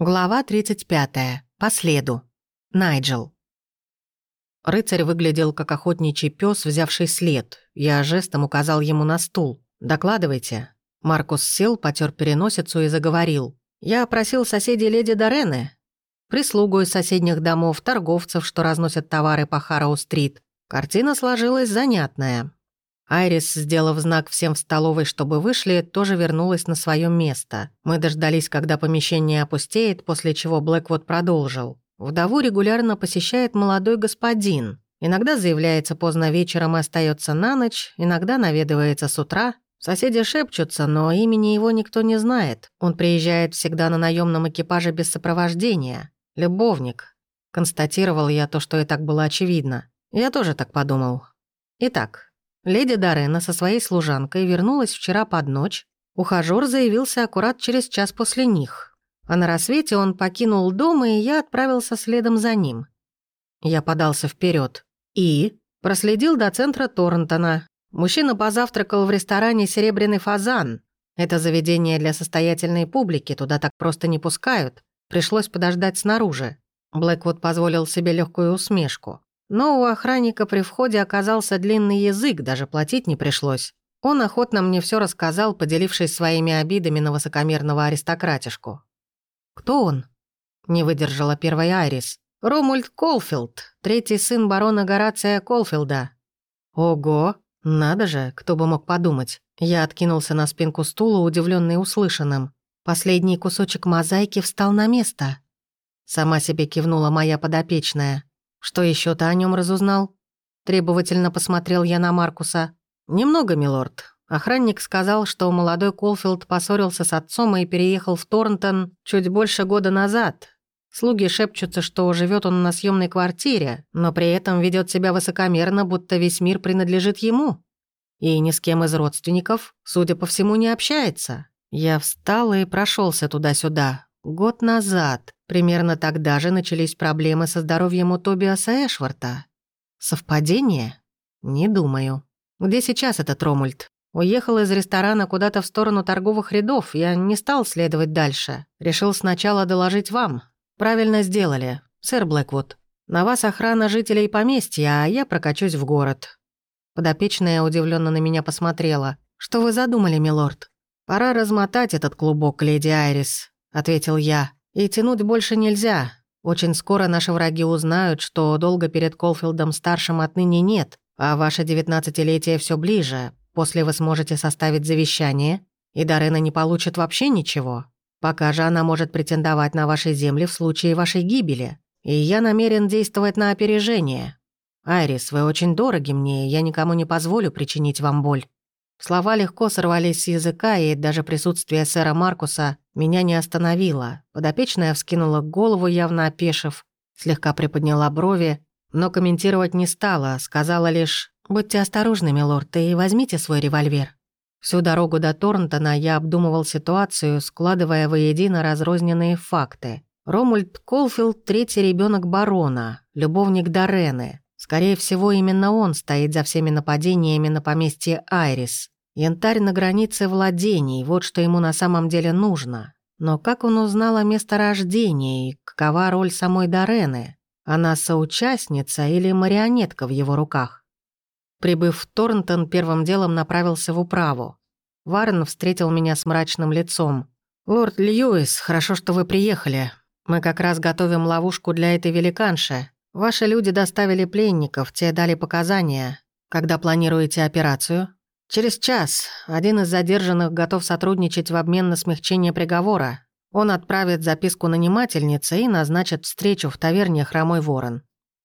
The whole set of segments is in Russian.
Глава 35. По следу. Найджел. Рыцарь выглядел как охотничий пес, взявший след. Я жестом указал ему на стул. «Докладывайте». Маркус сел, потер переносицу и заговорил. «Я опросил соседей леди Дорены, прислугу из соседних домов, торговцев, что разносят товары по Харроу-стрит. Картина сложилась занятная. Айрис, сделав знак всем в столовой, чтобы вышли, тоже вернулась на свое место. Мы дождались, когда помещение опустеет, после чего Блэквуд продолжил. Вдову регулярно посещает молодой господин. Иногда заявляется поздно вечером и остается на ночь, иногда наведывается с утра. Соседи шепчутся, но имени его никто не знает. Он приезжает всегда на наемном экипаже без сопровождения. Любовник. Констатировал я то, что и так было очевидно. Я тоже так подумал. Итак, Леди Дарена со своей служанкой вернулась вчера под ночь. Ухажёр заявился аккурат через час после них. А на рассвете он покинул дом, и я отправился следом за ним. Я подался вперед и проследил до центра Торнтона. Мужчина позавтракал в ресторане «Серебряный фазан». Это заведение для состоятельной публики, туда так просто не пускают. Пришлось подождать снаружи. Блэквуд позволил себе легкую усмешку. Но у охранника при входе оказался длинный язык, даже платить не пришлось. Он охотно мне все рассказал, поделившись своими обидами на высокомерного аристократишку. «Кто он?» — не выдержала первая Айрис. «Ромульд Колфилд, третий сын барона Горация Колфилда». «Ого! Надо же, кто бы мог подумать». Я откинулся на спинку стула, удивленный услышанным. Последний кусочек мозаики встал на место. Сама себе кивнула моя подопечная. «Что еще ты о нем разузнал?» Требовательно посмотрел я на Маркуса. «Немного, милорд. Охранник сказал, что молодой Колфилд поссорился с отцом и переехал в Торнтон чуть больше года назад. Слуги шепчутся, что живет он на съемной квартире, но при этом ведет себя высокомерно, будто весь мир принадлежит ему. И ни с кем из родственников, судя по всему, не общается. Я встал и прошелся туда-сюда. Год назад. Примерно тогда же начались проблемы со здоровьем у Тобиаса Эшварта. Совпадение? Не думаю. Где сейчас этот Ромульд? Уехал из ресторана куда-то в сторону торговых рядов. Я не стал следовать дальше. Решил сначала доложить вам. Правильно сделали, сэр Блэквуд. На вас охрана жителей поместья, а я прокачусь в город. Подопечная удивленно на меня посмотрела. «Что вы задумали, милорд?» «Пора размотать этот клубок, леди Айрис», — ответил я. И тянуть больше нельзя. Очень скоро наши враги узнают, что долго перед Колфилдом-старшим отныне нет, а ваше девятнадцатилетие все ближе. После вы сможете составить завещание, и Дарена не получит вообще ничего. Пока же она может претендовать на ваши земли в случае вашей гибели. И я намерен действовать на опережение. Айрис, вы очень дороги мне, я никому не позволю причинить вам боль. Слова легко сорвались с языка, и даже присутствие сэра Маркуса меня не остановило. Подопечная вскинула голову, явно опешив, слегка приподняла брови, но комментировать не стала, сказала лишь «Будьте осторожны, милорд, и возьмите свой револьвер». Всю дорогу до Торнтона я обдумывал ситуацию, складывая воедино разрозненные факты. Ромульд Колфилд – третий ребенок барона, любовник Дорены. Скорее всего, именно он стоит за всеми нападениями на поместье Айрис. Янтарь на границе владений, вот что ему на самом деле нужно. Но как он узнал о месторождении и какова роль самой Дорены? Она соучастница или марионетка в его руках? Прибыв в Торнтон, первым делом направился в управу. Варен встретил меня с мрачным лицом. «Лорд Льюис, хорошо, что вы приехали. Мы как раз готовим ловушку для этой великанши. Ваши люди доставили пленников, те дали показания. Когда планируете операцию? Через час. Один из задержанных готов сотрудничать в обмен на смягчение приговора. Он отправит записку нанимательнице и назначит встречу в таверне «Хромой ворон».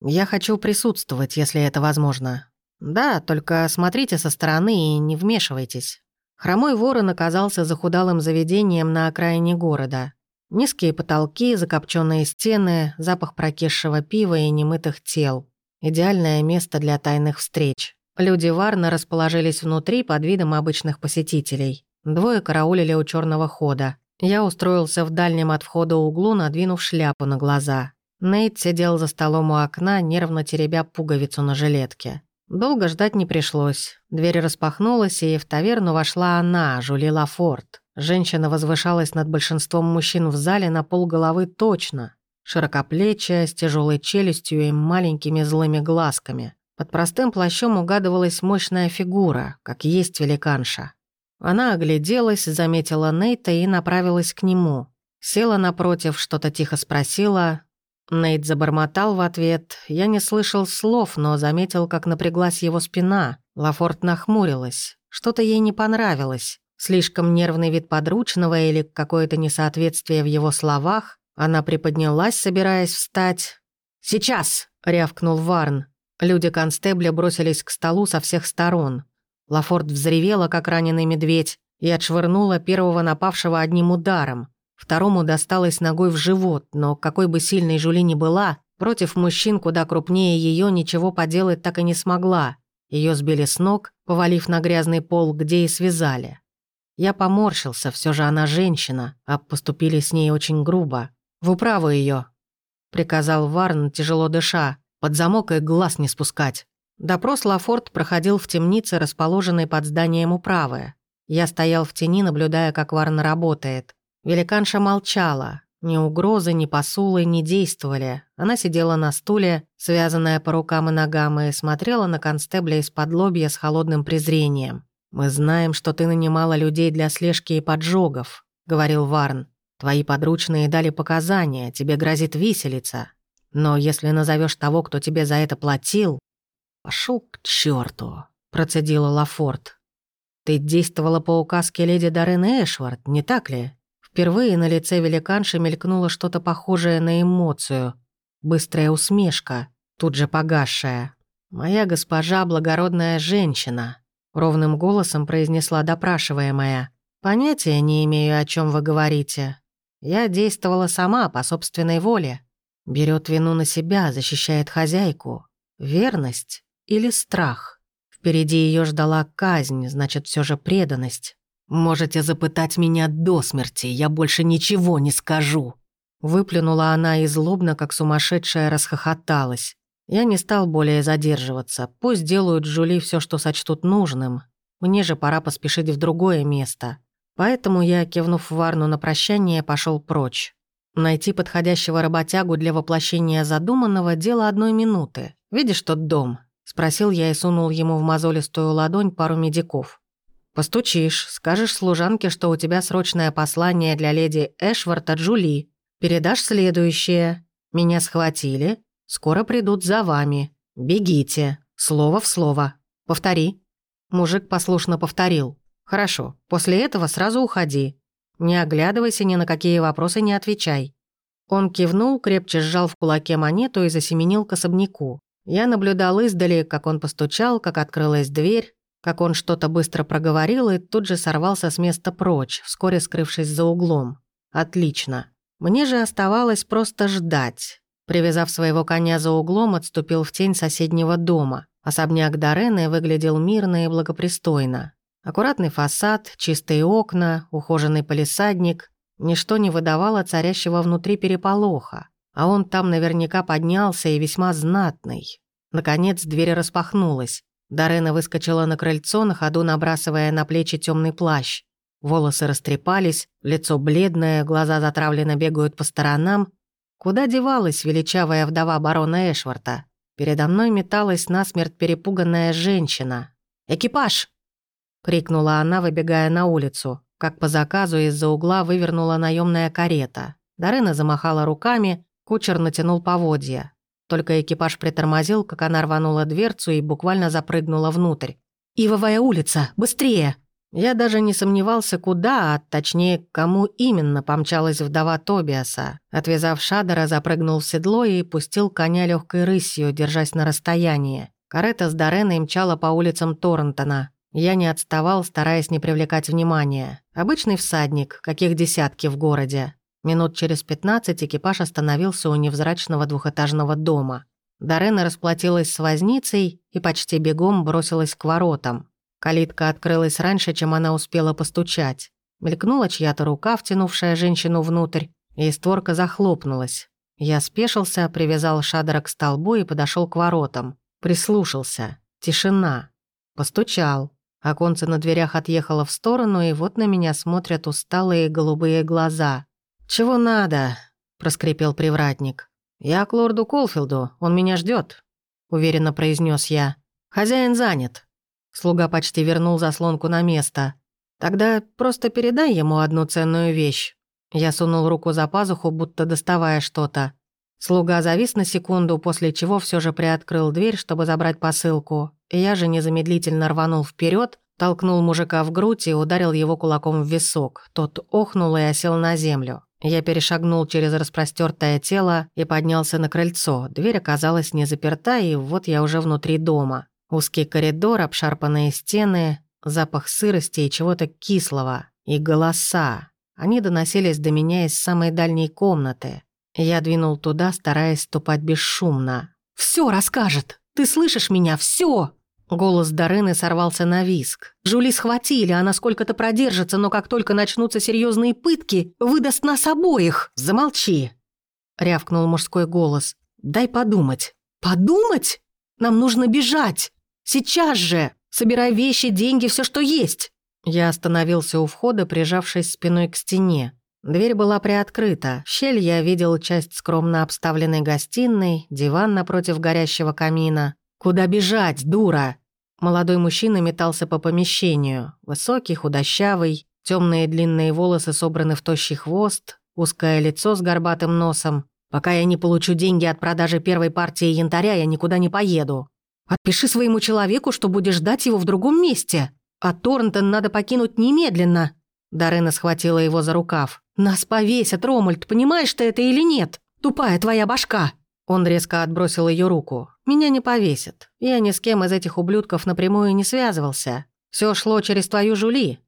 Я хочу присутствовать, если это возможно. Да, только смотрите со стороны и не вмешивайтесь. Хромой ворон оказался захудалым заведением на окраине города. Низкие потолки, закопченные стены, запах прокисшего пива и немытых тел. Идеальное место для тайных встреч. Люди Варна расположились внутри под видом обычных посетителей. Двое караулили у черного хода. Я устроился в дальнем от входа углу, надвинув шляпу на глаза. Нейт сидел за столом у окна, нервно теребя пуговицу на жилетке. Долго ждать не пришлось. Дверь распахнулась, и в таверну вошла она, Жули Лафорт. Женщина возвышалась над большинством мужчин в зале на полголовы точно. Широкоплечая, с тяжелой челюстью и маленькими злыми глазками. Под простым плащом угадывалась мощная фигура, как есть великанша. Она огляделась, заметила Нейта и направилась к нему. Села напротив, что-то тихо спросила. Нейт забормотал в ответ. Я не слышал слов, но заметил, как напряглась его спина. Лафорт нахмурилась. Что-то ей не понравилось. Слишком нервный вид подручного или какое-то несоответствие в его словах. Она приподнялась, собираясь встать. «Сейчас!» — рявкнул Варн. Люди констебля бросились к столу со всех сторон. Лафорд взревела, как раненый медведь, и отшвырнула первого напавшего одним ударом. Второму досталось ногой в живот, но какой бы сильной Жули ни была, против мужчин куда крупнее ее ничего поделать так и не смогла. Ее сбили с ног, повалив на грязный пол, где и связали. Я поморщился, все же она женщина, а поступили с ней очень грубо. «В управу ее, приказал Варн, тяжело дыша, под замок и глаз не спускать. Допрос Лафорт проходил в темнице, расположенной под зданием управы. Я стоял в тени, наблюдая, как Варн работает. Великанша молчала. Ни угрозы, ни посулы не действовали. Она сидела на стуле, связанная по рукам и ногам, и смотрела на констебля из-под лобья с холодным презрением. «Мы знаем, что ты нанимала людей для слежки и поджогов», — говорил Варн. «Твои подручные дали показания, тебе грозит виселица. Но если назовешь того, кто тебе за это платил, Пошел к черту, процедила Лафорт. Ты действовала по указке леди Даррены Эшвард, не так ли? Впервые на лице великанши мелькнуло что-то похожее на эмоцию. Быстрая усмешка, тут же погасшая. «Моя госпожа — благородная женщина», — ровным голосом произнесла допрашиваемая. «Понятия не имею, о чем вы говорите. Я действовала сама, по собственной воле. Берет вину на себя, защищает хозяйку. Верность или страх. Впереди ее ждала казнь, значит, все же преданность. «Можете запытать меня до смерти, я больше ничего не скажу». Выплюнула она и злобно, как сумасшедшая, расхохоталась. Я не стал более задерживаться. Пусть делают Жули все, что сочтут нужным. Мне же пора поспешить в другое место. Поэтому я, кивнув Варну на прощание, пошел прочь. Найти подходящего работягу для воплощения задуманного – дело одной минуты. Видишь тот дом? Спросил я и сунул ему в мозолистую ладонь пару медиков. «Постучишь, скажешь служанке, что у тебя срочное послание для леди Эшварта Джули. Передашь следующее. Меня схватили. Скоро придут за вами. Бегите. Слово в слово. Повтори». Мужик послушно повторил. «Хорошо. После этого сразу уходи. Не оглядывайся, ни на какие вопросы не отвечай». Он кивнул, крепче сжал в кулаке монету и засеменил к особняку. Я наблюдал издали, как он постучал, как открылась дверь, как он что-то быстро проговорил и тут же сорвался с места прочь, вскоре скрывшись за углом. Отлично. Мне же оставалось просто ждать. Привязав своего коня за углом, отступил в тень соседнего дома. Особняк Дорены выглядел мирно и благопристойно. Аккуратный фасад, чистые окна, ухоженный полисадник. Ничто не выдавало царящего внутри переполоха. А он там наверняка поднялся и весьма знатный. Наконец дверь распахнулась. Дарена выскочила на крыльцо, на ходу набрасывая на плечи темный плащ. Волосы растрепались, лицо бледное, глаза затравленно бегают по сторонам. Куда девалась величавая вдова барона Эшварта? Передо мной металась насмерть перепуганная женщина. «Экипаж!» — крикнула она, выбегая на улицу. Как по заказу из-за угла вывернула наемная карета. Дарена замахала руками, Кучер натянул поводья. Только экипаж притормозил, как она рванула дверцу и буквально запрыгнула внутрь. «Ивовая улица! Быстрее!» Я даже не сомневался, куда, а точнее, кому именно помчалась вдова Тобиаса. Отвязав Шадера, запрыгнул в седло и пустил коня легкой рысью, держась на расстоянии. Карета с Дореной мчала по улицам Торнтона. Я не отставал, стараясь не привлекать внимания. Обычный всадник, каких десятки в городе. Минут через пятнадцать экипаж остановился у невзрачного двухэтажного дома. Дарена расплатилась с возницей и почти бегом бросилась к воротам. Калитка открылась раньше, чем она успела постучать. Мелькнула чья-то рука, втянувшая женщину внутрь, и створка захлопнулась. Я спешился, привязал Шадера к столбу и подошел к воротам. Прислушался. Тишина. Постучал. Оконце на дверях отъехало в сторону, и вот на меня смотрят усталые голубые глаза. «Чего надо?» – проскрипел привратник. «Я к лорду Колфилду, он меня ждет, уверенно произнес я. «Хозяин занят». Слуга почти вернул заслонку на место. «Тогда просто передай ему одну ценную вещь». Я сунул руку за пазуху, будто доставая что-то. Слуга завис на секунду, после чего все же приоткрыл дверь, чтобы забрать посылку. Я же незамедлительно рванул вперед, толкнул мужика в грудь и ударил его кулаком в висок. Тот охнул и осел на землю. Я перешагнул через распростертое тело и поднялся на крыльцо. Дверь оказалась не заперта, и вот я уже внутри дома. Узкий коридор, обшарпанные стены, запах сырости и чего-то кислого. И голоса. Они доносились до меня из самой дальней комнаты. Я двинул туда, стараясь ступать бесшумно. «Всё расскажет! Ты слышишь меня? Всё!» Голос Дарыны сорвался на виск. «Жули схватили, она сколько-то продержится, но как только начнутся серьезные пытки, выдаст нас обоих!» «Замолчи!» — рявкнул мужской голос. «Дай подумать». «Подумать? Нам нужно бежать! Сейчас же! Собирай вещи, деньги, все, что есть!» Я остановился у входа, прижавшись спиной к стене. Дверь была приоткрыта. В щель я видел часть скромно обставленной гостиной, диван напротив горящего камина. «Куда бежать, дура?» Молодой мужчина метался по помещению. Высокий, худощавый, темные длинные волосы собраны в тощий хвост, узкое лицо с горбатым носом. «Пока я не получу деньги от продажи первой партии янтаря, я никуда не поеду. Отпиши своему человеку, что будешь ждать его в другом месте. А Торнтон надо покинуть немедленно». Дарена схватила его за рукав. «Нас повесят, Ромальд, понимаешь ты это или нет? Тупая твоя башка!» Он резко отбросил ее руку. «Меня не повесят. Я ни с кем из этих ублюдков напрямую не связывался. Все шло через твою Жули.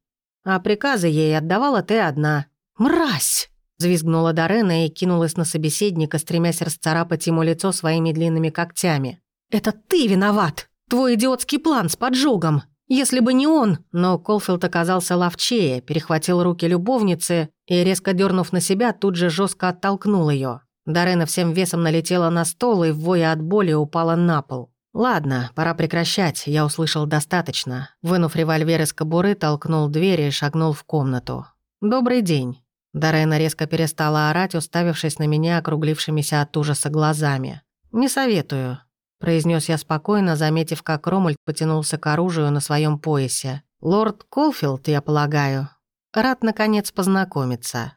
А приказы ей отдавала ты одна». «Мразь!» Взвизгнула Дарена и кинулась на собеседника, стремясь расцарапать ему лицо своими длинными когтями. «Это ты виноват! Твой идиотский план с поджогом! Если бы не он...» Но Колфилд оказался ловчее, перехватил руки любовницы и, резко дернув на себя, тут же жестко оттолкнул ее. Дарена всем весом налетела на стол и, воя от боли, упала на пол. «Ладно, пора прекращать, я услышал достаточно». Вынув револьвер из кобуры, толкнул дверь и шагнул в комнату. «Добрый день». Дарена резко перестала орать, уставившись на меня округлившимися от ужаса глазами. «Не советую», — произнес я спокойно, заметив, как Ромальд потянулся к оружию на своем поясе. «Лорд Колфилд, я полагаю. Рад, наконец, познакомиться».